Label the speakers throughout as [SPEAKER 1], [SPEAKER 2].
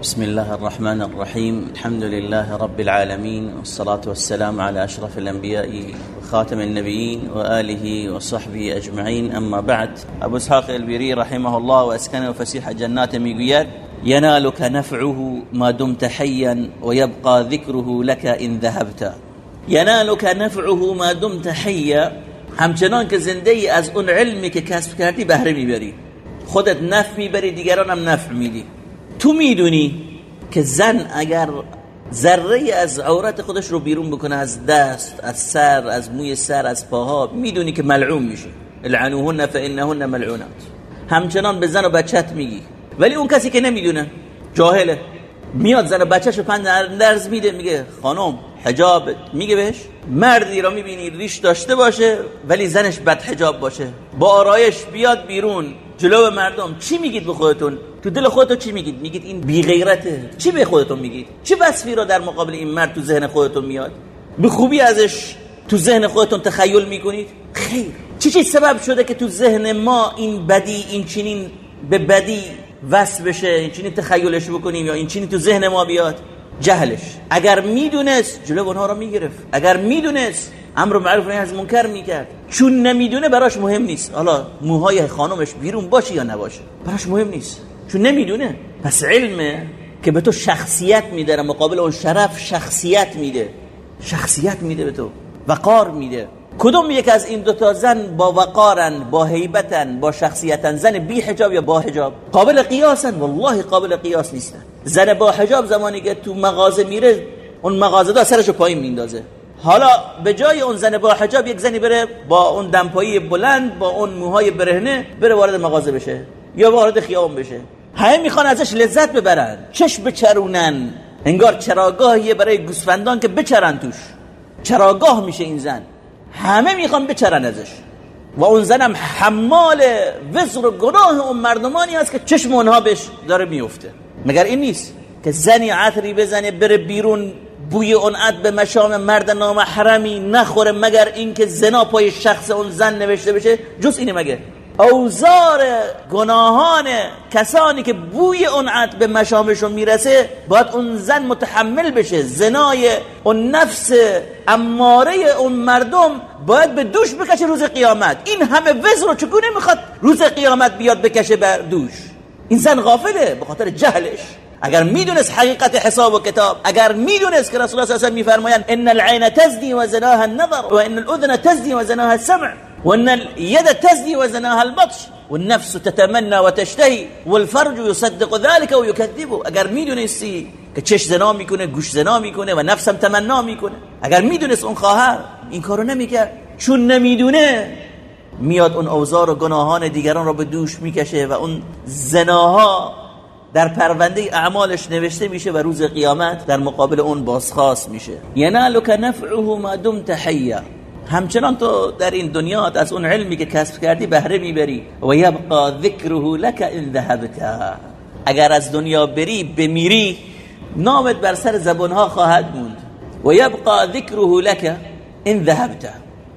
[SPEAKER 1] بسم الله الرحمن الرحيم. الحمد لله رب العالمين والصلاة والسلام على أشرف الأنبياء وخاتم النبيين وآله وصحبه أجمعين. أما بعد أبو إسحاق البيري رحمه الله وأسكنه فسيح جنات ميقيات ينالك نفعه ما دمت حيا ويبقى ذكره لك إن ذهبت. ينالك نفعه ما دمت حيا. همچنان که زنده ای از اون علمی که کسب کردی بهره میبری. خودت نفع میبری دیگران هم نفع میدی. تو می‌دونی که زن اگر ذره از عورت خودش رو بیرون بکنه از دست از سر از موی سر از پاها می‌دونی که ملعون میشه. العنوهن فانهن ملعونات. همچنان به زن و بچت میگی. ولی اون کسی که نمی‌دونه جاهله. میاد زن و بچهش رو پند درز میده میگه خانم حجاب؟ میگه بهش مردی را می‌بینی ریش داشته باشه ولی زنش بد حجاب باشه. با آرایش بیاد بیرون. جلو مردم چی میگید به خودتون؟ تو دل خودتون چی میگید؟ میگید این بی غیرته چی به خودتون میگید؟ چه وصفی را در مقابل این مرد تو ذهن خودتون میاد؟ به خوبی ازش تو ذهن خودتون تخیل می‌کنید؟ خیر. چی چی سبب شده که تو ذهن ما این بدی این چنین به بدی وصف بشه این چنین تخیلش بکنیم یا این چنین تو ذهن ما بیاد؟ جهلش. اگر می‌دونست جلو اونها رو می‌گرفت. اگر می‌دونست امر معروف نهی از منکر می‌کرد. چون نمی‌دونه براش مهم نیست. حالا موهای خانمش بیرون باشه یا نباشه. براش مهم نیست. چون نمی‌دونه. پس علمه که به تو شخصیت میده مقابل اون شرف شخصیت میده. شخصیت میده به تو. وقار میده. کدوم یک از این دوتا زن با وقارن با هیبتن با شخصیتن؟ زن بی حجاب یا با حجاب قابل قیاسن. والله قابل قیاس نیستن. زن با حجاب زمانی که تو مغازه میره اون مغازه دا سرشو پایین میندازه. حالا به جای اون زن با حجاب یک زنی بره با اون دمپایی بلند با اون موهای برهنه بره وارد مغازه بشه یا وارد خیابان بشه. همه می‌خوان ازش لذت ببرن چش بچرونن. انگار چراگاهیه برای گوسفندان که بچرن توش. چراگاه میشه این زن. همه می‌خوان بچرن ازش. و اون زنم حمال وزر و گناه اون مردمانی هست که چشم اونها بهش داره میفته. مگر این نیست که زنی عطری بزنه بره بیرون بوی اون عد به مشام مرد نامحرمی نخوره مگر اینکه زنا پای شخص اون زن نوشته بشه؟ جز اینه مگه؟ اوزار گناهان کسانی که بوی اون عد به مشامشون می‌رسه باید اون زن متحمل بشه. زنای اون نفس اماره اون مردم باید به دوش بکشه روز قیامت. این همه وزر رو چگونه می‌خواد روز قیامت بیاد بکشه بر دوش؟ این زن غافله به خاطر جهلش. اگر می‌دونست حقیقت حساب و کتاب اگر می‌دونست که رسول الله صلی الله علیه و میفرمایند ان العین تزنی و زناها النظر و ان الاذن تزنی و زناها السمع وان اليد تزني وزناها البطش والنفس تتمنى وتشتهي والفرج يصدق ذلك ويكذبه اگر می‌دونستی که چش زنا می‌کنه گوش زنا می‌کنه و نفسم تمنا می‌کنه اگر می‌دونست اون خواهر این کارو نمی‌کرد. چون نمی‌دونه میاد اون اوزار و گناهان دیگران را به دوش می‌کشه و اون زناها در پرونده اعمالش نوشته میشه و روز قیامت در مقابل اون بازخواست میشه. ینالک نفعه ما دمت حیا. همچنان تو در این دنیا از اون علمی که کسب کردی بهره می‌بری. و یبقا ذکره لك ان ذهبت اگر از دنیا بری بمیری نامت بر سر زبانها خواهد موند. و یبقا ذکره لك ان ذهبت.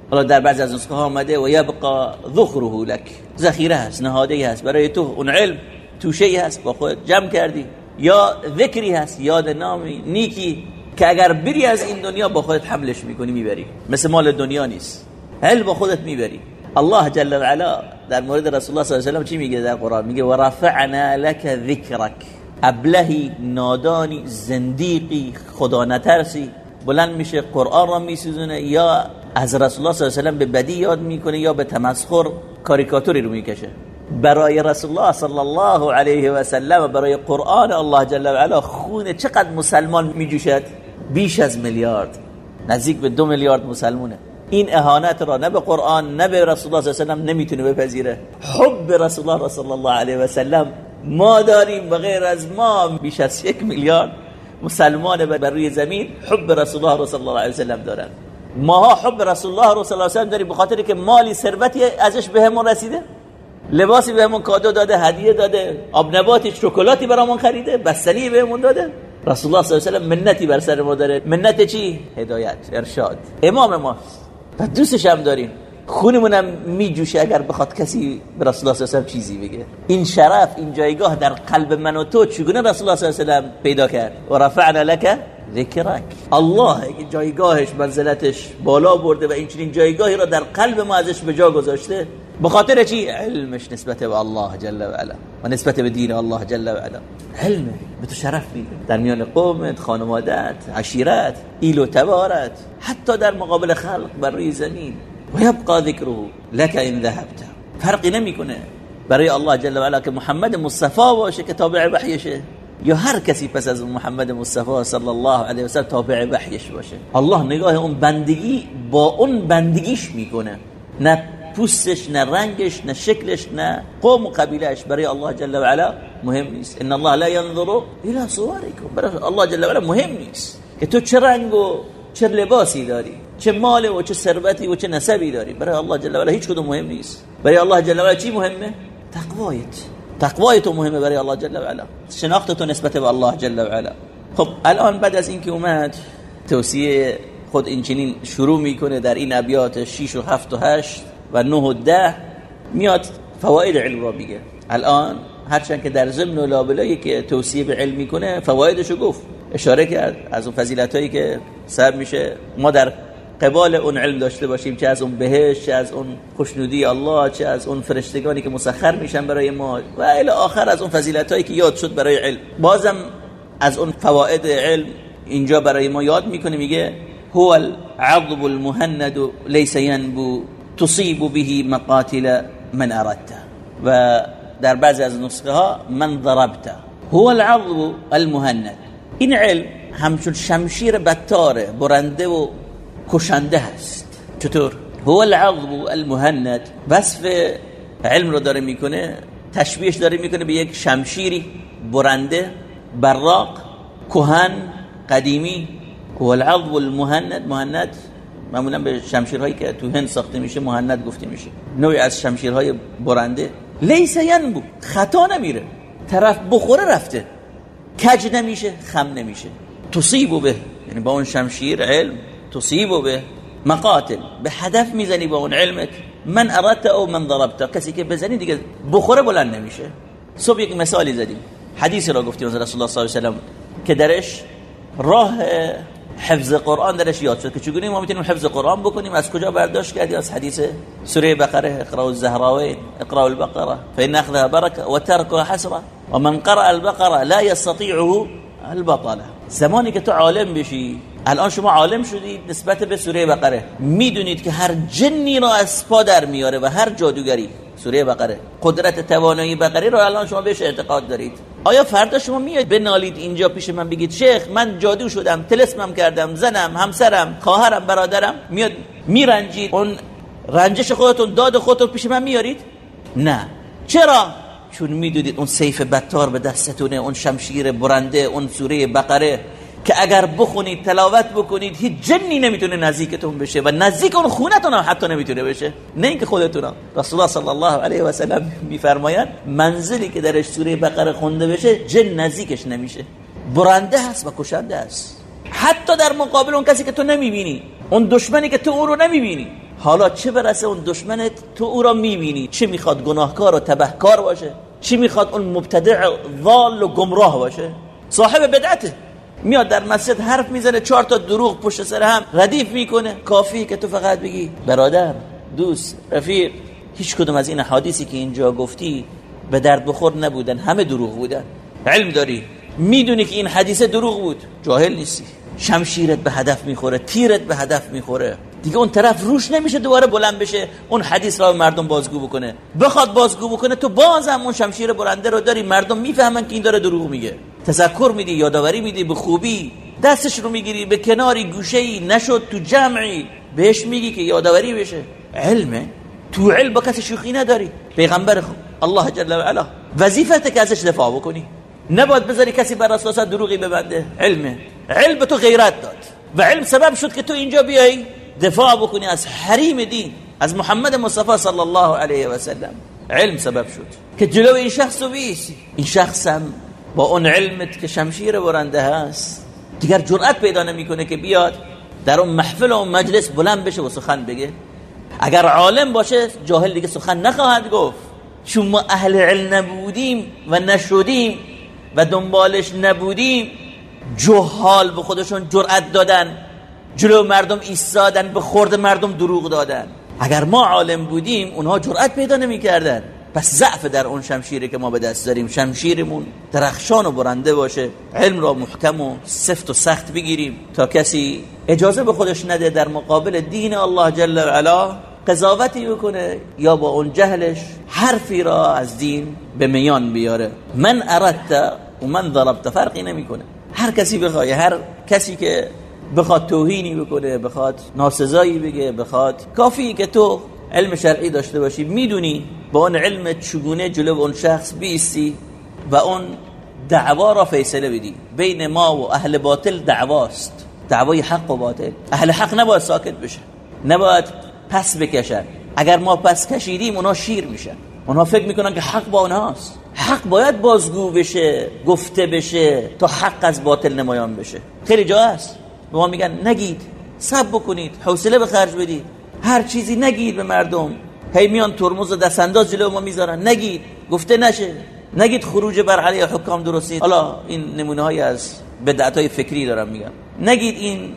[SPEAKER 1] حالا در بعض از نسخه ها آمده و یبقا ذخره لك ذخیره هست نهاده هست. برای تو اون علم توشه هست با خود جمع کردی. یا ذکری هست یاد نامی نیکی که اگر بری از این دنیا با خودت حملش می‌کنی می‌بری. مثل مال دنیا نیست. هل با خودت می‌بری. الله جل و علا در مورد رسول الله صلی الله علیه و چی میگه در قرآن؟ میگه و رفعنا لك ذکرک. ابلهی نادانی زندیقی خدا نترسی بلند میشه قرآن را میسوزونه. یا از رسول الله صلی الله علیه و به بدی یاد می‌کنه یا به تمسخر کاریکاتوری رو می‌کشه. برای رسول الله صلی الله علیه و سلم برای قرآن الله جل و علا خون چقدر مسلمان میجوشد؟ بیش از میلیارد. نزدیک به دو میلیارد مسلمونه. این اهانت را نه به قرآن نه به رسول الله صلی الله علیه و نمی‌تونه بپذیره. حب رسول الله صلی الله علیه و سلم ما داریم بغیر از ما بیش از یک میلیارد مسلمان بر روی زمین حب رسول الله صلی الله علیه و سلم دارن. ماها حب رسول الله صلی الله علیه و سلم داریم به که مالی ثروتی ازش بهمون رسیده؟ لباسی بهمون کادو داده هدیه داده آب نباتی شکلاتی برامون خریده بستنی بهمون داده. رسول الله صلی الله علیه و منتی بر سر ما داره. منت چی؟ هدایت ارشاد. امام ماست. و دوستش هم داریم. خونمونم میجوشه اگر بخواد کسی به رسول الله صلی چیزی بگه. این شرف این جایگاه در قلب من و تو چگونه رسول الله صلی الله پیدا کرد؟ و رفعنا لك ذکرک. الله جایگاهش منزلتش بالا برده و این چنین جایگاهی را در قلب ما ازش به جا گذاشته. به خاطر چی؟ علمش نسبت به الله جل و علا. و نسبت به دین الله جل و علا. علم به تو شرف میده. در میان قومت خانوادت عشیرت ایل و تبارت حتی در مقابل خلق بر روی زمین و یبقى ذکره لك این ذهبت. فرقی نمی‌کنه. برای الله جل و علا که محمد مصطفی باشه که تابع وحیشه. یا هر کسی پس از محمد مصطفی صلی الله علیه و سلم تابع وحیش باشه. الله نگاه اون بندگی با اون بندگیش می‌کنه. نه پوستش نه رنگش نه شکلش نه قوم و قبیلهش برای الله جل و علا مهم نیست. ان الله لا ينظر الى صوركم. برای الله جل و علا مهم نیست. که تو چه رنگ و چه لباسی داری. چه مال و چه ثروتی و چه نسبی داری برای الله جل و علا هیچ کدوم مهم نیست. برای الله جل و علا چی مهمه؟ تقوایت. تقوای تو مهمه برای الله جل و علا شناخت تو نسبت به الله جل و علا خب الان بعد از اینکه اومد توصیه خود این شروع می‌کنه در این ابیات 6 و 7 و 8 و 9 و 10 میاد فواید علم را میگه. الان هرچند که در ضمن و لابلایی که توصیه به علم می‌کنه فوایدشو گفت. اشاره کرد از اون فضیلت هایی که سبب میشه. ما در قبال اون علم داشته باشیم چه از اون بهش چه از اون خوشنودی الله چه از اون فرشتگانی که مسخر میشن برای ما و الی آخر از اون فضیلت هایی که یاد شد برای علم. بازم از اون فواید علم اینجا برای ما یاد می‌کنه میگه هو العضب المهند ليس ينبو تصيب به مقاتل من اردت. و در بعضی از نسخه ها من ضربت. هو العضب المهند. این علم همچون شمشیر بتاره برنده و کشنده هست. چطور؟ هو العضب المهند. وصف علم رو داره می‌کنه تشبیهش داره می‌کنه به یک شمشیری برنده براق کهن قدیمی. هو العضب المهند. مهند معمولا به شمشیرهایی که تو هند ساخته میشه مهند گفته میشه. نوعی از شمشیرهای برنده. لیس ینبو. خطا نمیره. طرف بخوره رفته. کج نمیشه خم نمیشه. تصیبو به. یعنی با اون شمشیر علم تصیبو به مقاتل به می‌زنی با اون علمت. من اردت او من ضربت. کسی که بزنی دیگه بخوره بلند نمیشه. صبح یک مثالی زدیم. حدیثی را گفتیم رسول الله صلی الله علیه و که درش راه حفظ قرآن درش یاد شد که چگونه ما می‌تونیم حفظ قرآن بکنیم؟ از کجا برداشت کردی از حدیث سوره بقره اقرا الزهراوین اقرا البقره فإن اخذها بركه وتركها حسره ومن قرأ البقره لا يستطيعه البطله زمانی که تو عالم بشی الان شما عالم شدید نسبت به سوره بقره. می‌دونید که هر جنی را از پا در میاره و هر جادوگری سوره بقره. قدرت توانایی بقره رو الان شما بهش اعتقاد دارید. آیا فردا شما میاد بنالید اینجا پیش من بگید شیخ من جادو شدم تلسمم کردم زنم همسرم خواهرم برادرم میاد میرنجید. اون رنجش خودتون داد خودتون پیش من میارید نه. چرا؟ چون می‌دونید اون سیف بتار به دستتونه اون شمشیر برنده اون سوره بقره. که اگر بخونید تلاوت بکنید هیچ جنی نمی‌تونه نزدیکتون بشه و نزدیک اون خونتون هم حتی نمی‌تونه بشه. نه اینکه خودتون رسول الله صلی الله علیه و سلم میفرمایند منزلی که درش سوره بقره خونده بشه جن نزدیکش نمیشه. برنده هست و کشنده است. حتی در مقابل اون کسی که تو نمی‌بینی اون دشمنی که تو او رو نمی‌بینی. حالا چه برسه اون دشمنت تو او را می‌بینی؟ چه می‌خواد گناهکار و تبهکار باشه؟ چی می‌خواد اون مبتدع ضال و گمراه باشه؟ صاحب بدعته. میاد در مسجد حرف می‌زنه چهار تا دروغ پشت سر هم ردیف می‌کنه. کافی که تو فقط بگی برادر دوست رفیق. هیچ کدوم از این حادیثی که اینجا گفتی به درد بخور نبودن همه دروغ بودن. علم داری. می‌دونی که این حدیث دروغ بود. جاهل نیستی. شمشیرت به هدف می‌خوره تیرت به هدف می‌خوره. دیگه اون طرف روش نمیشه دوباره بلند بشه اون حدیث را مردم بازگو بکنه. بخواد بازگو بکنه تو بازم اون شمشیر برنده رو داری. مردم می‌فهمن که این داره دروغ میگه. تذکر میدی یادآوری میدی به خوبی دستش رو می‌گیری به کناری گوشه ای نشد تو جمعی بهش میگی که یادآوری بشه. علمه. تو علم با کسی شوخی نداری. پیغمبر الله جل و علا وظیفته که ازش دفاع بکنی. نباید بذاری کسی بر اساس دروغی ببنده. علمه. علم تو غیرت داد. و علم سبب شد که تو اینجا بیای دفاع بکنی از حریم دین از محمد مصطفی صلی الله علیه و سلم. علم سبب شد. که جلو این شخص رو بیسی. این شخص هم با اون علمت که شمشیر برنده هست دیگر جرأت پیدا نمی‌کنه که بیاد در اون محفل و اون مجلس بلند بشه و سخن بگه. اگر عالم باشه جاهل دیگه سخن نخواهد گفت. چون ما اهل علم نبودیم و نشدیم و دنبالش نبودیم. جهال به خودشون جرأت دادن. جلو مردم ایستادن به خورد مردم دروغ دادن. اگر ما عالم بودیم اونها جرأت پیدا نمی‌کردن. پس ضعف در اون شمشیری که ما به دست داریم. شمشیرمون درخشان و برنده باشه. علم را محکم و سفت و سخت بگیریم تا کسی اجازه به خودش نده در مقابل دین الله جل و علا قضاوتی بکنه یا با اون جهلش حرفی را از دین به میان بیاره. من اردت و من ضربت فرقی نمی‌کنه. هر کسی بخواد هر کسی که بخواد توهینی بکنه بخواد ناسزایی بگه بخواد کافی که تو علم شرعی داشته باشی می‌دونی با اون علم چگونه جلو اون شخص بیستی و اون دعوا را فیصله بدی. بین ما و اهل باطل دعواست. دعوای حق و باطل. اهل حق نباید ساکت بشه. نباید پس بکشن. اگر ما پس کشیدیم اونا شیر میشن. اونا فکر می‌کنن که حق با اونهاست حق باید بازگو بشه گفته بشه تا حق از باطل نمایان بشه. خیلی جا هست. به ما میگن نگید. سب بکنید. حوصله به خرج بدید. هر چیزی نگید به مردم. هی میان ترمز و دستانداز جلو ما می‌ذارن. نگید گفته نشه. نگید خروج بر علیه حکام درستی. حالا این نمونه های از بدعت های فکری دارم میگم. نگید این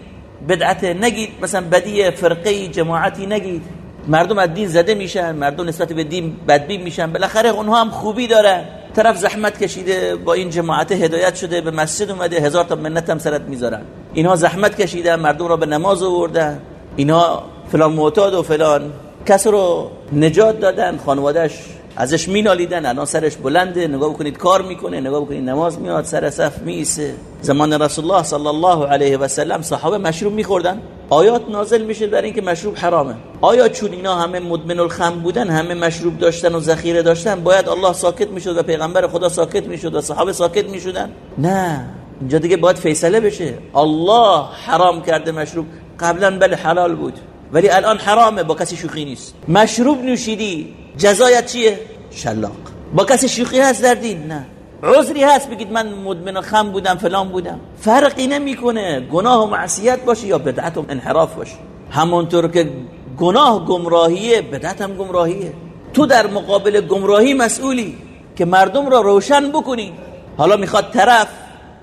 [SPEAKER 1] بدعت. نگید مثلا بدی فرقه جماعتی. نگید. مردم از دین زده میشن. مردم نسبت به دین بدبین میشن. بالاخره اونها هم خوبی دارن. طرف زحمت کشیده. با این جماعت هدایت شده. به مسجد اومده. هزار تا منت هم سرت می‌ذارن. اینها زحمت کشیدن. مردم را به نماز آوردن. اینها فلان معتاد و فلان. کس رو نجات دادن خانوادهش ازش مینالیدن الان سرش بلنده. نگاه بکنید کار می‌کنه نگاه بکنید نماز میاد سر صف میسه زمان رسول الله صلی الله علیه و سلم صحابه مشروب میخوردن. آیات نازل میشه برای اینکه مشروب حرامه. آیا چون اینا همه مدمن الخم بودن همه مشروب داشتن و ذخیره داشتن باید الله ساکت می‌شد و پیغمبر خدا ساکت می‌شد و صحابه ساکت می‌شدن؟ نه. اینجا دیگه باید فیصله بشه. الله حرام کرده مشروب. قبلا بله حلال بود. ولی الان حرامه با کسی شوخی نیست. مشروب نوشیدی جزایت چیه؟ شلاق. با کسی شوخی هست در دین؟ نه. عذری هست بگید من مدمن خم بودم فلان بودم. فرقی نمی‌کنه. گناه و معصیت باشه یا بدعت و انحراف باشه. همونطور که گناه گمراهیه بدعت هم گمراهیه. تو در مقابل گمراهی مسئولی که مردم را روشن بکنی. حالا می‌خواد طرف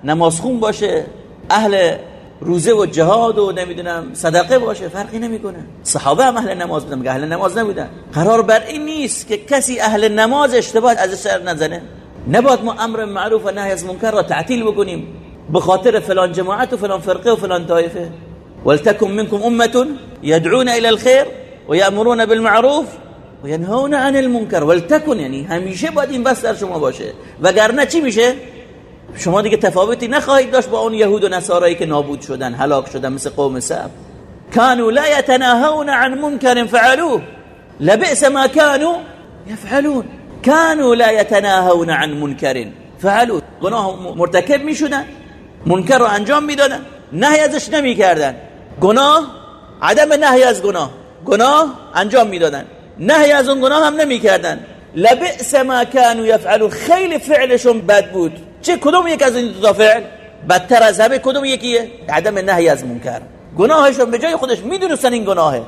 [SPEAKER 1] نمازخون باشه اهل روزه و جهاد و نمی‌دونم صدقه باشه فرقی نمی‌کنه. صحابه هم اهل نماز بودن اهل نماز نبودن؟ قرار بر این نیست که کسی اهل نماز اشتباه از سر نزنه. نباید ما امر معروف و نهی از منکر را تعطیل بکنیم به خاطر فلان جماعت و فلان فرقه و فلان طایفه. ولتكن منكم امه يدعون الى الخير ويأمرون بالمعروف وينهون عن المنكر ولتكن یعنی همیشه باید این بس در شما باشه. وگرنه چی میشه؟ شما دیگه تفاوتی نخواهید داشت با اون یهود و نصارایی که نابود شدن هلاک شدن مثل قوم سب. كانوا لا يتناهون عن منكر فعلوه. لبئس ما كانوا يفعلون كانوا لا يتناهون عن منكر فعلوه. گناه مرتکب می‌شدن منکر رو انجام می‌دادن نهی ازش نمی‌کردن. گناه عدم نهی از گناه. گناه انجام می‌دادن نهی از اون گناه هم نمی‌کردن. لبئس ما كانوا يفعلون خیلی فعلشون بد بود. چه کدوم یک از این دو فعل بدتر از همه کدوم یکیه؟ عدم نهی از منکر. گناهشون به جای خودش می‌دونستن این گناهه.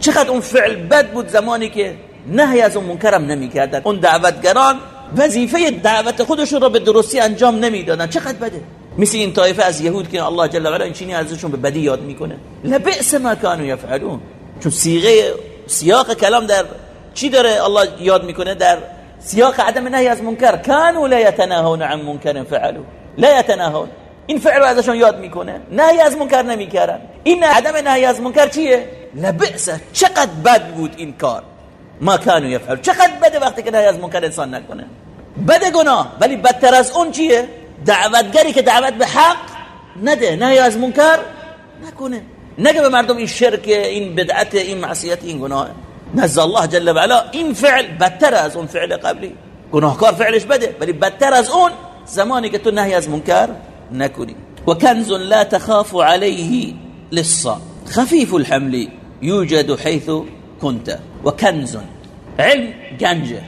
[SPEAKER 1] چقدر اون فعل بد بود زمانی که نهی از اون منکرم نمی‌کردن. اون دعوتگران وظیفه دعوت خودشون را به درستی انجام نمی‌دادن. چقدر بده؟ مثل این طایفه از یهود که الله جل و علا این چینی ازشون به بدی یاد می‌کنه. لبئس ما كانوا يفعلون چون صيغه سیاق کلام در چی داره؟ الله یاد می‌کنه؟ در سیاق عدم نهی از منکر كانوا لا يتناهون عن منکر فعلوا. لا يتناهون. این فعل رو ازشون یاد می‌کنه نهی از منکر نمی‌کردن این عدم نهی از منکر چیه لبئس چقدر بد بود این کار؟ ما كانوا يفعلون. چقدر بده وقتی که نهی از منکر انسان نکنه. بده گناه. ولی بدتر از اون چیه؟ دعوتگری که دعوت به حق نده. نهی از منکر نکنه. نگه به مردم این شرک این بدعت این معصیت این گناه. نزد الله جل و علا این فعل بدتر از اون فعل قبلی. گناهکار فعلش بده ولی بدتر از اون زمانی که تو نهی از منکر نکنی. و کنز لا تخاف عليه لصا. خفيف الحمل يوجد حيث كنت و کنز. علم گنجه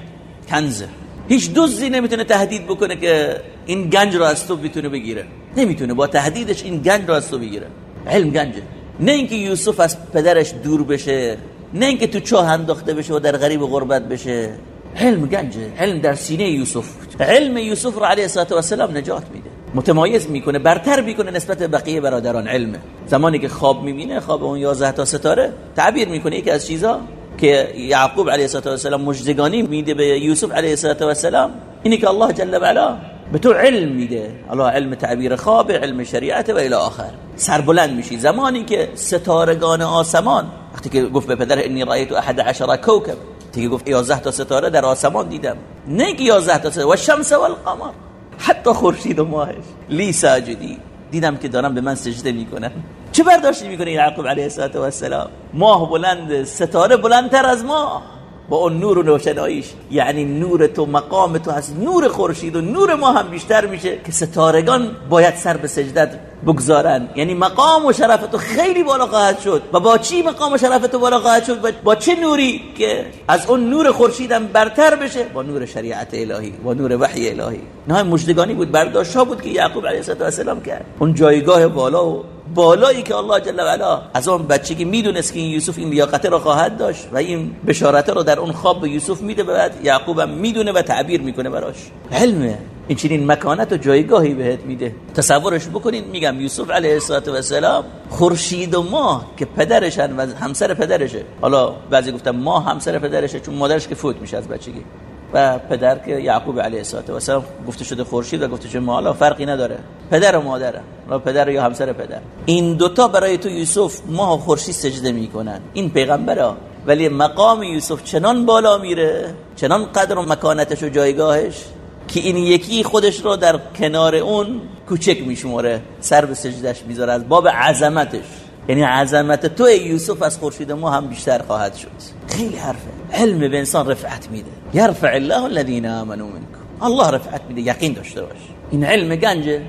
[SPEAKER 1] کنزه هیچ دزدی نمی‌تونه تهدید بکنه که این گنج رو از تو بتونه بگیره. نمی‌تونه. با تهدیدش این گنج رو از تو بگیره. علم گنجه نه اینکه یوسف از پدرش دور بشه. نه اینکه تو چاه انداخته بشه و در غریب غربت بشه. علم گنجه علم در سینه یوسف. علم یوسف رو علیه السلام نجات میده. متمایز می‌کنه برتر می‌کنه نسبت به بقیه برادران علمه زمانی که خواب می‌بینه خواب اون 11 تا ستاره تعبیر می‌کنه یکی از چیزا که یعقوب علیه السلام مجدگانی میده به یوسف علیه السلام اینی که الله جل و علا به تو علم میده. الله علم تعبیر خواب علم شریعت و الی آخر. سربلند میشی. زمانی که ستارگان آسمان وقتی که گفت به پدر انی رایت احد عشر کوكب دیگه گفت 11 تا ستاره در آسمان دیدم. نه 11 تا ستاره و شمس و القمر حتی خورشید و ماهش. لی ساجدی. دیدم که دارم به من سجده می‌کنن. چه برداشتی می‌کنه یعقوب علیه السلام ماه بلند ستاره بلندتر از ماه. با اون نور و روشناییش یعنی نور تو مقام تو هست نور خورشید و نور ما هم بیشتر میشه که ستارگان باید سر به سجدت بگذارن. یعنی مقام و شرف تو خیلی بالا خواهد شد. و با چی مقام و شرف تو بالا خواهد شد؟ با چه نوری که از اون نور خورشیدم برتر بشه؟ با نور شریعت الهی با نور وحی الهی. نه مجدگانی بود برداشت بود که یعقوب علیه السلام کرد. اون جایگاه بالا و بالایی که الله جل و علا از اون بچگی می‌دونست که این یوسف این لیاقت رو خواهد داشت و این بشارت رو در اون خواب به یوسف میده بعد یعقوب هم می‌دونه و تعبیر می‌کنه براش. علمه این چنین مکانت و جایگاهی بهت میده. تصورش بکنین میگم یوسف علیه السلام خورشید و ماه که پدرشن و همسر پدرشه. حالا بعضی گفتم ماه همسر پدرشه چون مادرش که فوت میشه از بچگی. و پدر که یعقوب علیه السلام گفته شده خورشید و گفته شده مالا فرقی نداره. پدر و مادره. را پدر یا همسر پدر. این دوتا برای تو یوسف ماه خورشید سجده می‌کنن. این پیغمبره. ولی مقام یوسف چنان بالا میره چنان قدر و مکانتش و جایگاهش که این یکی خودش رو در کنار اون کوچک میشموره. سر به سجدش می‌ذاره از باب عظمتش. یعنی عظمت تو یوسف از خورشید ما هم بیشتر خواهد شد. خیلی حرفه. علم به انسان رفعت میده. یرفع الله الذين امنوا منكم الله رفعت میده. یقین داشته باش. این علم گنجه.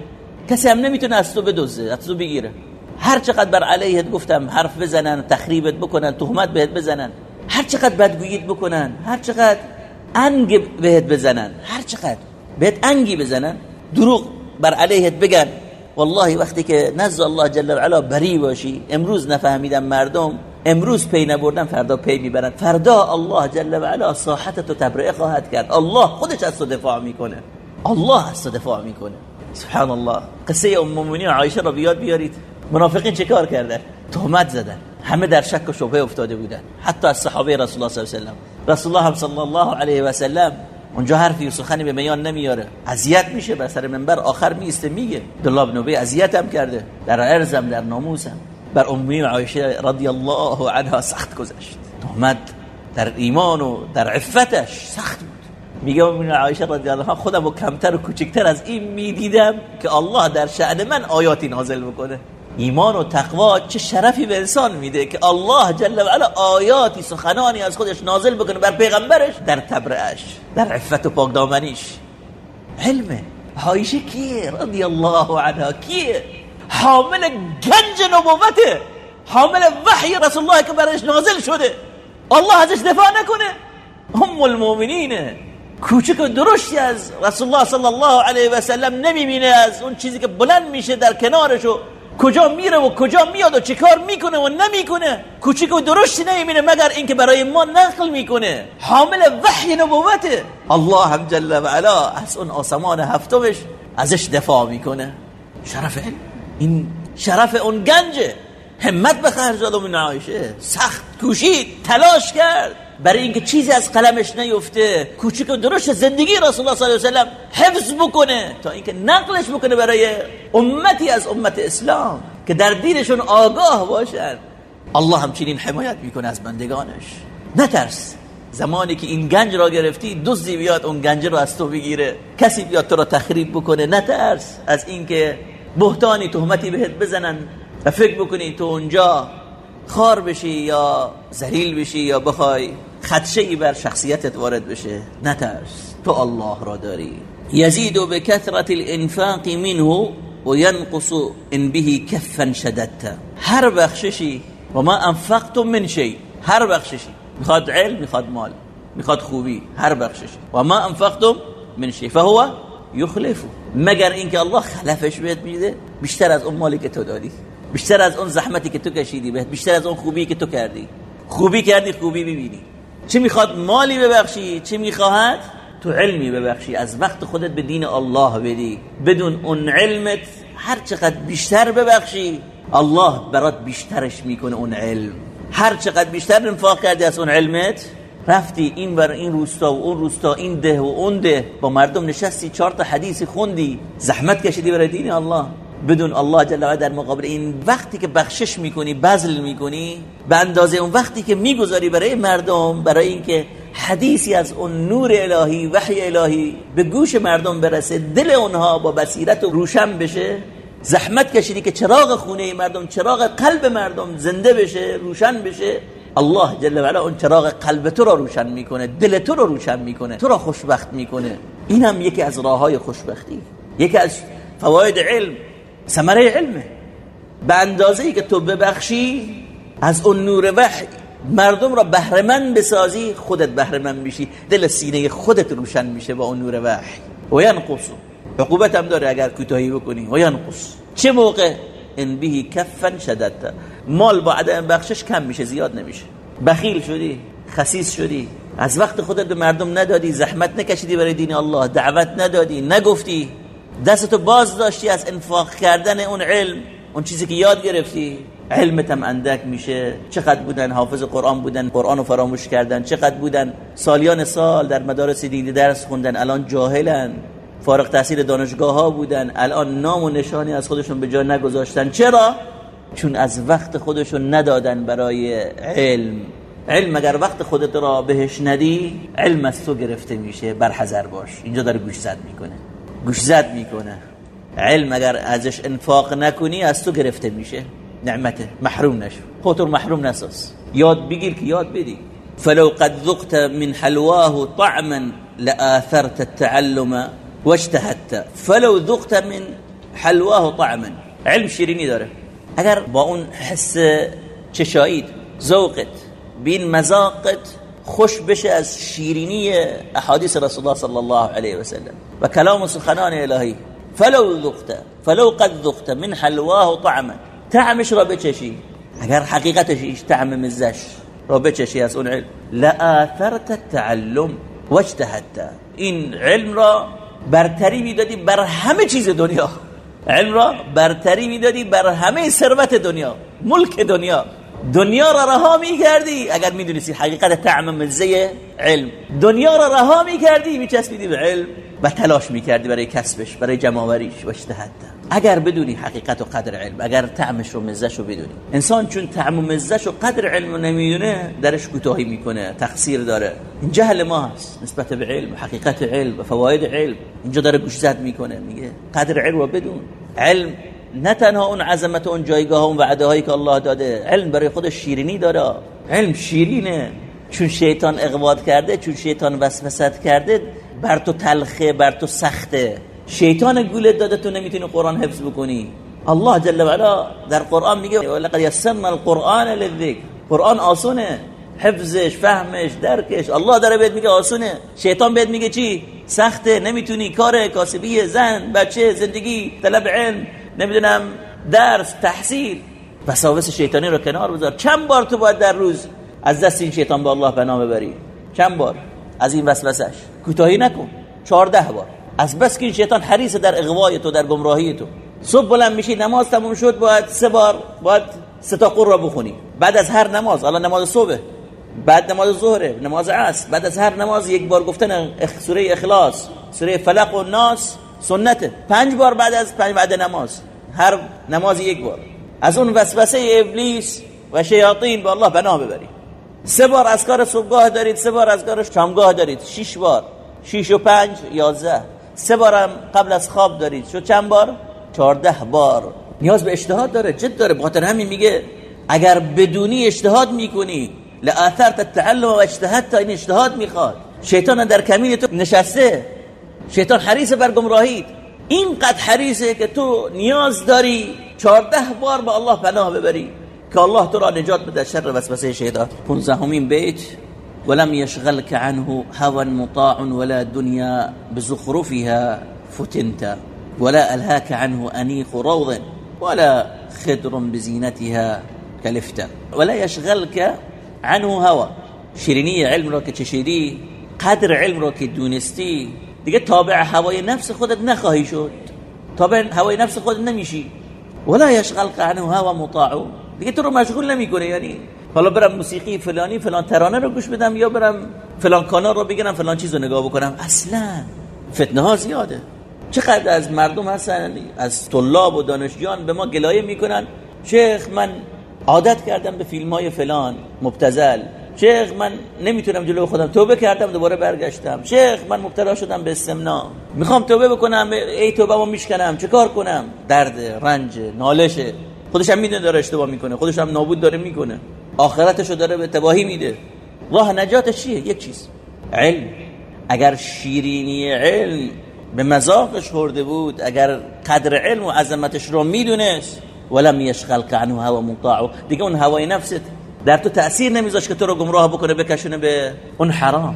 [SPEAKER 1] کسی هم نمی‌تونه از تو بدوزه از تو بگیره. هر چقدر بر علیهت گفتم حرف بزنن تخریبت بکنن تهمت بهت بزنن. هر چقدر بدگوییت بکنن هر چقدر انگ بهت بزنن. هر چقدر. بهت انگی بزنن. دروغ بر علیهت بگن. والله وقتی که نزد الله جل و علا بری باشی امروز نفهمیدم مردم امروز پی نبردن فردا پی می‌برن. فردا الله جل و علا ساحتت تبرئه خواهد کرد. الله خودش از تو دفاع می‌کنه. الله از تو دفاع می‌کنه. سبحان الله قصه ام المؤمنین عایشه را بیاد بیارید. منافقین چه کار کردن تهمت زدن. همه در شک و شبهه افتاده بودن. حتی از صحابه رسول الله صلی الله علیه و سلم. رسول الله صلی الله علیه و سلم اونجا حرفی و سخنی به میان نمیاره. اذیت میشه بر سر منبر. آخر میسته میگه. الله بن ابی اذیت هم کرده. در ارزم در ناموسم. بر امی عایشه رضی الله عنها سخت گذشت. تهمت در ایمان و در عفتش. سخت بود. میگه امی عایشه رضی الله عنها خودم کمتر و کوچکتر از این می‌دیدم که الله در شأن من آیاتی نازل بکنه. ایمان و تقوا چه شرفی به انسان میده که الله جل و علا آیاتی سخنانی از خودش نازل بکنه بر پیغمبرش در تبرعش در عفت و پاکدامنیش. علمه. عایشه کیه؟ رضی الله عنها کیه؟ حامل گنج نبوته. حامل وحی رسول الله که برش نازل شده. الله ازش دفاع نکنه. هم المؤمنینه. کوچک و درشتی از رسول الله صلی الله علیه و سلم نمی‌بینه از اون چیزی که بلند میشه در کنارشو. کجا میره و کجا میاد و چیکار می‌کنه و نمی‌کنه کوچیک و درشتی نمی‌بینه مگر اینکه برای ما نقل می‌کنه. حامل وحی نبوته. الله هم جل و علا از اون آسمان هفتمش ازش دفاع می‌کنه. شرف این؟ شرف اون گنجه. همت به خرج داد عایشه. سخت کوشید تلاش کرد. برای اینکه چیزی از قلمش نیفته کوچیک و درشت زندگی رسول الله صلی الله علیه و حفظ بکنه تا اینکه نقلش بکنه برای امتی از امت اسلام که در دینشون آگاه باشن. الله همچنین حمایت می‌کنه از بندگانش. نترس. زمانی که این گنج را گرفتی دزدی بیاد اون گنج رو از تو بگیره. کسی بیاد تو را تخریب بکنه. نترس. از اینکه بهتانی تهمتی بهت بزنن و فکر بکنی تو اونجا خار بشی یا ذلیل بشی یا بخوای خدشه ای بر شخصیتت وارد بشه؟ نترس. تو الله را داری. یزید به کثرت الانفاق منه و ینقص ان به کفا شددت. هر بخششی و ما انفقتم من شی. هر بخششی. میخواد علم میخواد مال میخواد خوبی. هر بخششی. و ما انفقتم من شی. فهو یخلف. مگر اینکه الله خلفش بهت میده؟ بیشتر از اون مالی که تو دادی بیشتر از اون زحمتی که تو کشیدی بهت بیشتر از اون خوبی که تو کردی. خوبی کردی خوبی ببینی چه می‌خواد؟ مالی ببخشی. چه می‌خواهد؟ تو علمی ببخشی. از وقت خودت به دین الله بدی. بدون اون علمت هر چقدر بیشتر ببخشی الله برات بیشترش می‌کنه اون علم. هر چقدر بیشتر انفاق کردی از اون علمت رفتی این بر این روستا و اون روستا این ده و اون ده. با مردم نشستی چهار تا حدیث خوندی. زحمت کشیدی برای دین الله. بدون الله جل و در مقابل این وقتی که بخشش می‌کنی بذل می‌کنی به اندازه اون وقتی که می‌گذاری برای مردم برای اینکه حدیثی از اون نور الهی وحی الهی به گوش مردم برسه دل اونها با بصیرت و روشن بشه زحمت کشیدی که چراغ خونه مردم چراغ قلب مردم زنده بشه روشن بشه الله جل و علا اون چراغ قلب تو را روشن می‌کنه دل تو را روشن می‌کنه تو را خوشبخت می‌کنه. این هم یکی از راه های خوشبختی. یکی از فواید علم ثمره علمه. به اندازه ای که تو ببخشی از اون نور وحی مردم را بهرمند بسازی خودت بهرمند میشی. دل سینه خودت روشن میشه با اون نور وحی. و ینقص عقوبت هم داره اگر کوتاهی بکنی. و ینقص چه موقع؟ ان بهی کفن شددت. مال با عدم بخشش کم میشه زیاد نمیشه. بخیل شدی خسیس شدی. از وقت خودت به مردم ندادی زحمت نکشیدی برای دین الله دعوت ندادی نگفتی. دستتو باز داشتی از انفاق کردن اون علم اون چیزی که یاد گرفتی؟ علمت هم اندک میشه. چقدر بودن حافظ قرآن بودن قرآن رو فراموش کردن چقدر بودن سالیان سال در مدارس دینی درس خوندن الان جاهلن. فارغ تحصیل دانشگاه ها بودن الان نام و نشانی از خودشون به جا نگذاشتن. چرا؟ چون از وقت خودشون ندادن برای علم. علم اگر وقت خودت را بهش ندی علم از تو گرفته میشه. برحذر باش. اینجا داره گوش زد می‌کنه. گوش زد می‌کنه. علم اگر ازش انفاق نکنی از تو گرفته میشه. نعمته محروم نشو. خودت محروم نساز. یاد بگیر که یاد بدی. فلو قد ذقت من حلواه طعما لآثرت التعلم واجتهدت. فلو ذقت من حلواه طعما. علم شیرینی داره. اگر با اون حس چشایید ذوقت بین مذاقت خوش بشه از شیرینی احادیث رسول الله صلی الله علیه و سلم و کلام سخنان الهی. فلو ذقت فلو قد ذقت من حلواه طعما. طعمش را بچشی. اگر حقیقتش طعم مزش را بچشی از اون علم. لآثرت التعلم واجتهدت. این علم را برتری میدادی بر همه چیز دنیا. علم را برتری میدادی بر همه ثروت دنیا ملک دنیا. دنیا را رها می‌کردی. اگر می‌دونستی حقیقت طعم مزه علم. دنیا را رها می‌کردی میچسبیدی به علم و تلاش می‌کردی برای کسبش برای جمعوریش و اجتهاد اگر بدونی حقیقت و قدر علم اگر طعمش و مزهش رو بدونی. انسان چون طعم و مزهش و قدر علم رو نمی‌دونه درش کوتاهی می‌کنه تقصیر داره. این جهل ما هست نسبت به علم حقیقت علم و فواید علم. اینجا داره گوش زد می‌کنه میگه قدر علم رو بدون. علم نه تنها اون عظمت اون جایگاه اون وعده هایی که الله داده علم برای خودش شیرینی داره. علم شیرینه. چون شیطان اقواد کرده چون شیطان وسوسه کرده بر تو تلخه بر تو سخته. شیطان گولت داده تو نمی‌تونی قرآن حفظ بکنی. الله جل و علا در قرآن میگه ولقد یسرنا القرآن للذکر. قرآن آسونه. حفظش فهمش درکش. الله داره بهت میگه آسونه. شیطان بهت میگه چی؟ سخته نمی‌تونی. کار کاسبی زن بچه زندگی طلب علم. نمی‌دونم درس تحصیل. وساوس شیطانی رو کنار بذار. چند بار تو باید در روز از دست این شیطان به الله پناه ببری؟ چند بار؟ از این وسوسش کوتاهی نکن. 14 بار. از بس که این شیطان حریص در اغوای تو در گمراهی تو. صبح بلند میشی نماز تموم شد باید سه بار باید سه تا قر بخونی. بعد از هر نماز الان نماز صبح. بعد نماز ظهر نماز عصر. بعد از هر نماز یک بار گفتن سوره اخلاص سوره فلق و ناس سنته پنج بار بعد از پنج بعد نماز. هر نماز یک بار. از اون وسوسه ابلیس و شیاطین به الله پناه ببرید. سه بار از کار صبحگاه دارید سه بار از کار شامگاه دارید. شش بار. شش و پنج یازده. سه بارم قبل از خواب دارید. شد چند بار؟ چهارده بار. نیاز به اجتهاد داره. جد داره. بخاطر همین میگه اگر بدونی اجتهاد می‌کنی. لآثرت التعلم و اجتهاد تا این اجتهاد می‌خواد. شیطان در کمین تو نشسته. شیطان حریص بر گمراهی اینقدر حریصه که تو نیاز داری چهارده بار با الله پناه ببری که الله تو را نجات بده شر وسوسه شیطان. 15 بیت ولم يشغلك عنه هوى مطاع ولا دنيا بزخرفها فتنت ولا ألهاك عنه أنيق روض ولا خدر بزينتها كلفت ولا يشغلك عنه هوا. شیرینی علم را که چشیدی قدر علم را که دیگه تابع هوای نفس خودت نخواهی شد. تابع هوای نفس خودت نمیشی. ولا یشغل عنه هوا مطاع دیگه تو رو مشغول نمی‌کنه یعنی حالا برم موسیقی فلانی فلان ترانه رو گوش بدم یا برم فلان کانال رو بگیرم فلان چیز رو نگاه بکنم. اصلا فتنه ها زیاده. چقدر از مردم هستن از طلاب و دانشجویان به ما گلایه می‌کنن. شیخ من عادت کردم به فیلم های فلان مبتزل شیخ من نمی‌تونم جلو خودم توبه کردم دوباره برگشتم. شیخ من مبتلا شدم به استمنا می‌خوام توبه بکنم ای توبه ما میشکنم چه کار کنم؟ درد رنج نالشه خودش هم می‌دونه داره اشتباه می‌کنه خودش هم نابود داره می‌کنه. آخرتشو داره به تباهی میده. راه نجاتش چیه؟ یک چیز. علم. اگر شیرینی علم به مذاقش خورده بود اگر قدر علم و عظمتش رو می‌دونست ولم یشغل عنه هوا مطاع دیگه اون هوای نفست. در تو تأثیر نمیذاش که تو رو گمراه بکنه بکشونه به اون حرام.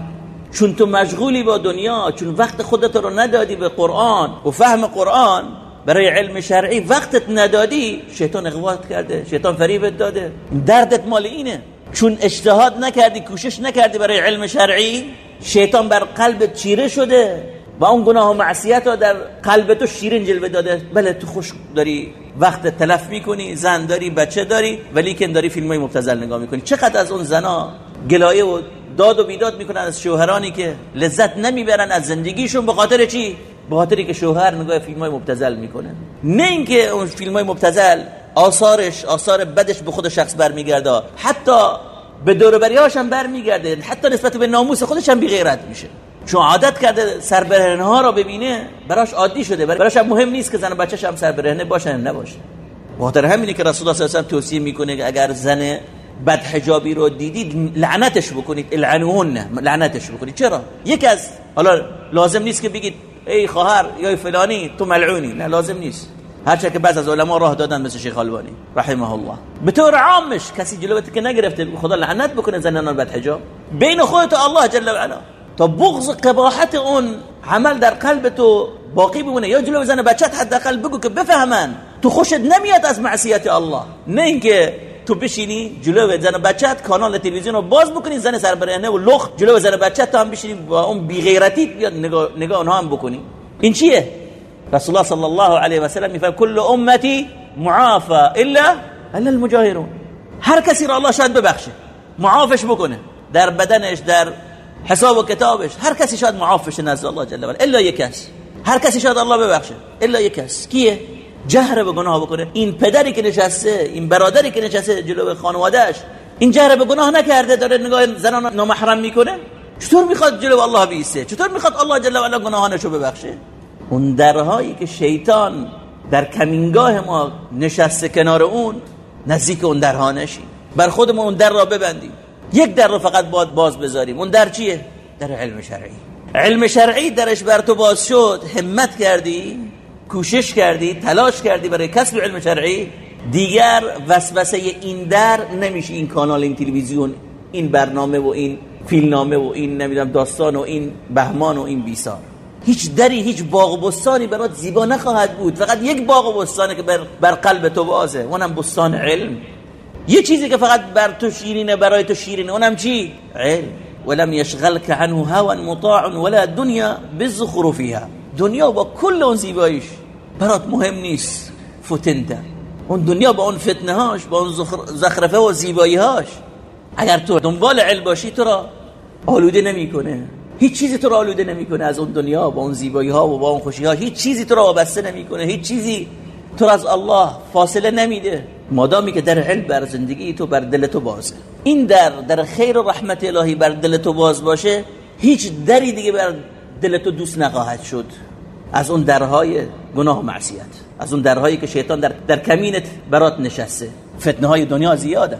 [SPEAKER 1] چون تو مشغولی با دنیا چون وقت خودت رو ندادی به قرآن و فهم قرآن برای علم شرعی وقتت ندادی شیطان اغوات کرده شیطان فریبت داده. دردت مال اینه. چون اجتهاد نکردی کوشش نکردی برای علم شرعی شیطان بر قلبت چیره شده. و اون گناه و معصیت ها در قلب تو شیرین جلوه داده. بله تو خوش داری وقت تلف می‌کنی زن داری بچه داری ولی که داری فیلم های مبتزل نگاه می‌کنی. چقدر از اون زنا گلایه و داد و بیداد می‌کنن از شوهرانی که لذت نمی‌برن از زندگیشون به خاطر چی؟ به خاطری که شوهر نگاه فیلم های مبتزل می‌کنه. نه اینکه اون فیلم های مبتزل آثارش آثار بدش به خود شخص برمیگرده. حتی به دور هاش هم برمیگرده. حتی نسبت به ناموس خودش هم بی غیرت میشه. چون عادت کرده سربرهنه ها رو ببینه براش عادی شده. براش هم مهم نیست که زن و بچه‌ش هم سربرهنه باشن نباشه خاطر همینه که رسول الله صلی الله علیه و توصیه می‌کنه اگر زن بد حجابی رو دیدید لعنتش بکنید. العنون لعنتش بکنید. چرا؟ یکی از حالا لازم نیست که بگید ای خواهر یا فلانی تو ملعونی. نه لازم نیست. هرچه که بعض از علما راه دادن مثل شیخ البانی رحمه الله. به طور عامش کسی جلوت که نگرفته خدا لعنت بکنه زنان بد حجاب. بین خودت الله جل و علا. تا بغض قباحت اون عمل در قلب تو باقی بمونه. یا جلو زن بچت حداقل بگو که بفهمن. تو خوشت نمیاد از معصیت الله. نه اینکه تو بشینی جلو زن بچت کانال تلویزیون رو باز بکنی زن سربرهنه و لخ جلو زن بچت تو هم بشینی با اون بی غیرتی بیاد نگاه, نگاه اونها هم بکنی. این چیه؟ رسول الله صلی الله علیه و سلم میفهم کل امتی معافى الا الا المجاهرون. هر کسی را الله شاید ببخشه معافش بکنه. در بدنش در حساب و کتابش هر کسی شاید معاف بشه نزد الله جل و الا یک کس. هر کسی شاید الله ببخشه. الا یک کس. کیه؟ جهر به گناه بکنه. این پدری که نشسته این برادری که نشسته جلو خانوادهش این جهر به گناه نکرده داره نگاه زنان نامحرم می‌کنه؟ چطور می‌خواد جلو الله بیسته چطور می‌خواد الله جل و علا گناهانشو ببخشه؟ اون درهایی که شیطان در کمینگاه ما نشسته کنار اون نزدیک اون درها نشیم بر خودمون اون در را ببندیم. یک در رو فقط باید باز بذاریم. اون در چیه؟ در علم شرعی. علم شرعی درش بر تو باز شد. همت کردی کوشش کردی تلاش کردی برای کسب علم شرعی. دیگر وسوسه این در نمیشه این کانال این تلویزیون این برنامه و این فیلمنامه و این نمی‌دونم داستان و این بهمان و این بیسان هیچ دری هیچ باغ بستانی برات زیبا نخواهد بود. فقط یک باغ و که بر, بر قلب تو بازه اونم بستان علم. یه چیزی که فقط بر تو شیرینه برای تو شیرینه اونم چی؟ علم. ولم يشغلك عنه هوا مطاع ولا دنیا بزخرفها دنیا با کل اون زیباییش برات مهم نیست فتنته. اون دنیا با اون فتنه هاش با اون زخرفه و زیبایی هاش اگر تو دنبال علم باشی تو را آلوده نمی‌کنه. هیچ چیزی تو را آلوده نمی‌کنه از اون دنیا با اون زیبایی ها و با اون خوشی ها هیچ چیزی تو را وابسته نمی‌کنه. هیچ چیزی تو از الله فاصله نمیده. مادامی که در علم بر زندگی تو بر دل تو بازه این در در خیر و رحمت الهی بر دل تو باز باشه هیچ دری دیگه بر دل تو دوست نخواهد شد. از اون درهای گناه و معصیت از اون درهایی که شیطان در, در کمینت برات نشسته. فتنه های دنیا زیاده.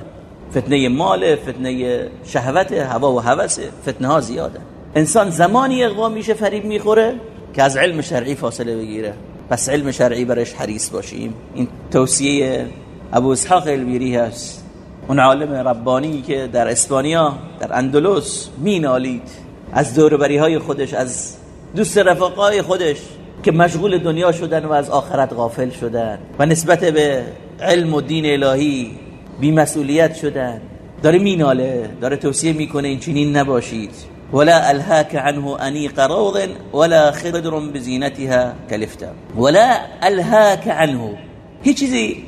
[SPEAKER 1] فتنه مال فتنه شهوت هوا و هوس فتنه ها زیاده. انسان زمانی اقوام میشه فریب می‌خوره که از علم شرعی فاصله بگیره. پس علم شرعی برش حریص باشیم. این توصیه ابو اسحاق البیری هست. اون عالم ربانی که در اسپانیا در اندلس مینالید. از دوربری های خودش از دوست رفقای خودش که مشغول دنیا شدن و از آخرت غافل شدن و نسبت به علم و دین الهی بیمسئولیت شدن. داره میناله داره توصیه می‌کنه این چنین نباشید. ولا الهاك عنه انیق روض ولا خضر بزینتها کلفتا ولا الهاك عنه. هیچ چیزی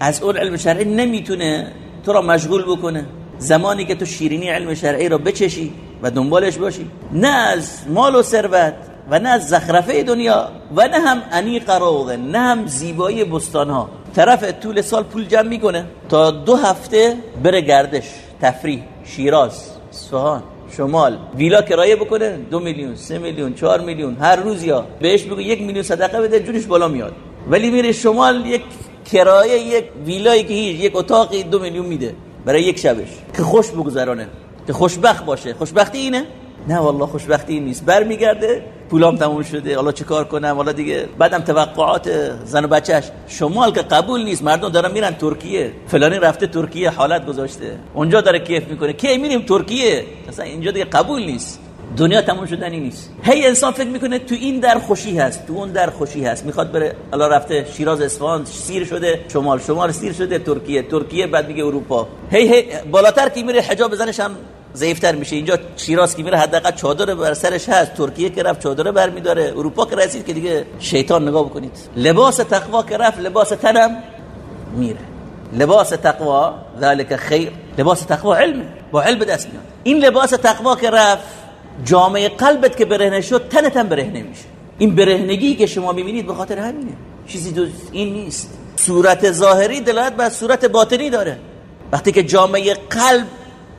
[SPEAKER 1] از اون علم شرعی نمی‌تونه تو را مشغول بکنه. زمانی که تو شیرینی علم شرعی را بچشی و دنبالش باشی. نه از مال و ثروت و نه از زخرفه دنیا و نه هم انیق روض نه هم زیبایی بستان ها طرف طول سال پول جمع می‌کنه تا دو هفته بره گردش تفریح شیراز اصفهان شمال. ویلا کرایه بکنه دو میلیون سه میلیون چهار میلیون هر روز یا. بهش بگو یک میلیون صدقه بده جونش بالا میاد. ولی میره شمال یک کرایه یک ویلایی که هیچ یک اتاقی دو میلیون میده. برای یک شبش. که خوش بگذرانه که خوشبخت باشه. خوشبختی اینه؟ نه والله خوشبختی نیست. برمیگرده پولام تموم شده حالا چه کار کنم؟ حالا دیگه بعدم توقعات زن و بچهش شمال که قبول نیست مردم دارن میرن ترکیه. فلانی رفته ترکیه حالت گذاشته. اونجا داره کیف می‌کنه. کی؟ میریم ترکیه. اصلا اینجا دیگه قبول نیست. دنیا تموم شدنی نیست. هی انسان فکر می‌کنه تو این در خوشی هست تو اون در خوشی هست. می‌خواد بره الان رفته شیراز اصفهان سیر شده شمال. شمال سیر شده ترکیه. ترکیه بعد میگه اروپا. هی هی بالاتر که میره حجاب بزنش هم ضعیفتر میشه. اینجا شیراز که میره حداقل چادر بر سرش هست. ترکیه که رفت چادر بر میداره. اروپا که رسید که دیگه شیطان نگاه بکنید. لباس تقوا که رفت لباس تنم میره. لباس تقوا ذلك خیر. لباس تقوا علم با علم دست میاد. این لباس تقوا که رفت جامعه قلبت که برهنه شد تنت هم برهنه میشه. این برهنگی که شما می‌بینید به خاطر همینه. چیزی دو این نیست. صورت ظاهری دلالت بر صورت باطنی داره. وقتی که جامعه قلب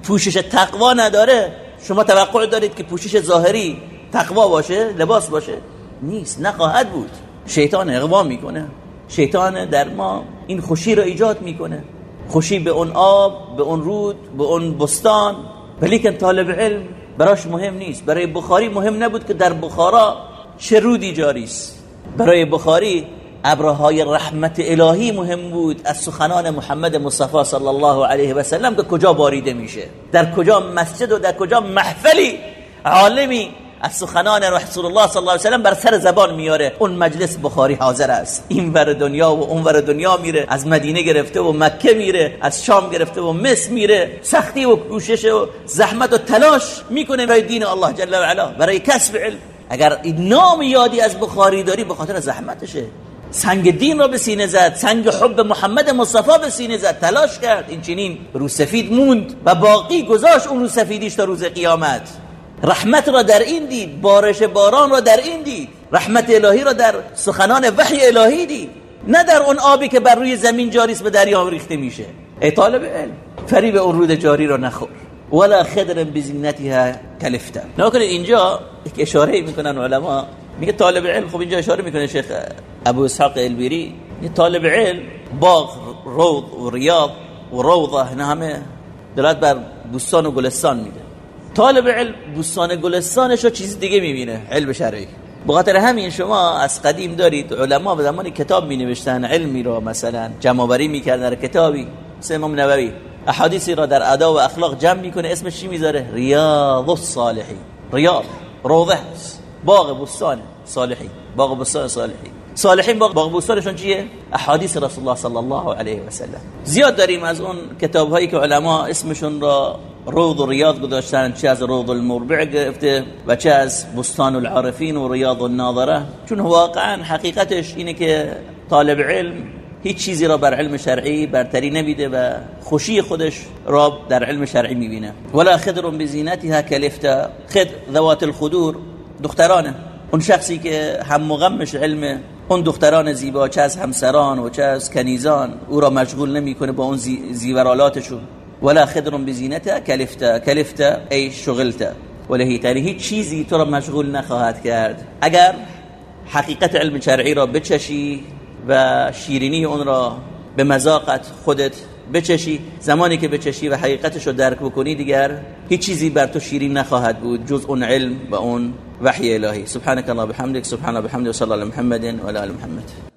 [SPEAKER 1] پوشش تقوا نداره. شما توقع دارید که پوشش ظاهری تقوا باشه لباس باشه. نیست نخواهد بود. شیطان اقوا می‌کنه. شیطان در ما این خوشی رو ایجاد می‌کنه. خوشی به اون آب به اون رود به اون بستان. ولی که طالب علم براش مهم نیست. برای بخاری مهم نبود که در بخارا چه رودی جاری است برای بخاری ابرهای رحمت الهی مهم بود از سخنان محمد مصطفی صلی الله علیه و سلم که کجا باریده میشه. در کجا مسجد و در کجا محفلی عالمی از سخنان رسول الله صلی الله علیه و سلم بر سر زبان میاره. اون مجلس بخاری حاضر است. این ور دنیا و اون ور دنیا میره. از مدینه گرفته و مکه میره. از شام گرفته و مصر میره. سختی و کوشش و زحمت و تلاش می‌کنه برای دین الله جل و علا. برای کسب علم. اگر نام یادی از بخاری داری به خاطر زحمتشه. سنگ دین را به سینه زد سنگ حب محمد مصطفی به سینه زد تلاش کرد. این چنین رو سفید موند و باقی گذاشت اون رو سفیدیش تا روز قیامت. رحمت را در این دید بارش باران را در این دید رحمت الهی را در سخنان وحی الهی دید. نه در اون آبی که بر روی زمین جاری است به دریا ریخته میشه. ای طالب علم فریب اون رود جاری را نخور. ولا خدر بزینتها کلفتا نکنید اینجا یک اشاره می‌کنن علما. میگه طالب علم خب اینجا اشاره می‌کنه شیخ ابو اسحاق البیری یه طالب علم باغ روض و ریاض و روضه اینا همه دلالت بر بوستان و گلستان میده. طالب علم بوستان گلستانش رو چیز دیگه می‌بینه علم شرعی. بخاطر همین شما از قدیم دارید علما به زمان کتاب می نوشتن علمی رو مثلا جمع آوری می‌کردن در کتابی. مثل امام نووی. احادیثی را در ادا و اخلاق جمع می‌کنه اسمش چی می‌ذاره؟ ریاض الصالحین. ریاض روضه باغ بستان صالحی. باغ بستان صالحی. صالحین باغ باغ بستانشون چیه؟ احادیث رسول الله صلی الله علیه و سلم. زیاد داریم از اون کتاب هایی که علما اسمشون را روض و ریاض گذاشتن چه از روض المربع گرفته و چه از بستان العارفین و ریاض الناظره. چون واقعا حقیقتش اینه که طالب علم هیچ چیزی را بر علم شرعی برتری نمیده و خوشی خودش را در علم شرعی می‌بینه. ولا خضر بزینتها کلفتا خد ذوات الخدور. دخترانه. اون شخصی که هم مغمش علم اون دختران زیبا چه از همسران و چه از کنیزان او را مشغول نمی‌کنه با اون زی زیورالاتشون. ولا خضر بزینتها کلفتا کلفتا ای شغلتا ولی هیچ چیزی تو را مشغول نخواهد کرد. اگر حقیقت علم شرعی را بچشی و شیرینی اون را به مذاقت خودت بچشی زمانی که بچشی و حقیقتش رو درک بکنی دیگر هیچ چیزی بر تو شیرین نخواهد بود جز اون علم و اون وحی الهی. سبحانك الله بحمدك سبحان الله بحمده وصلى الله محمد وعلى ال محمد.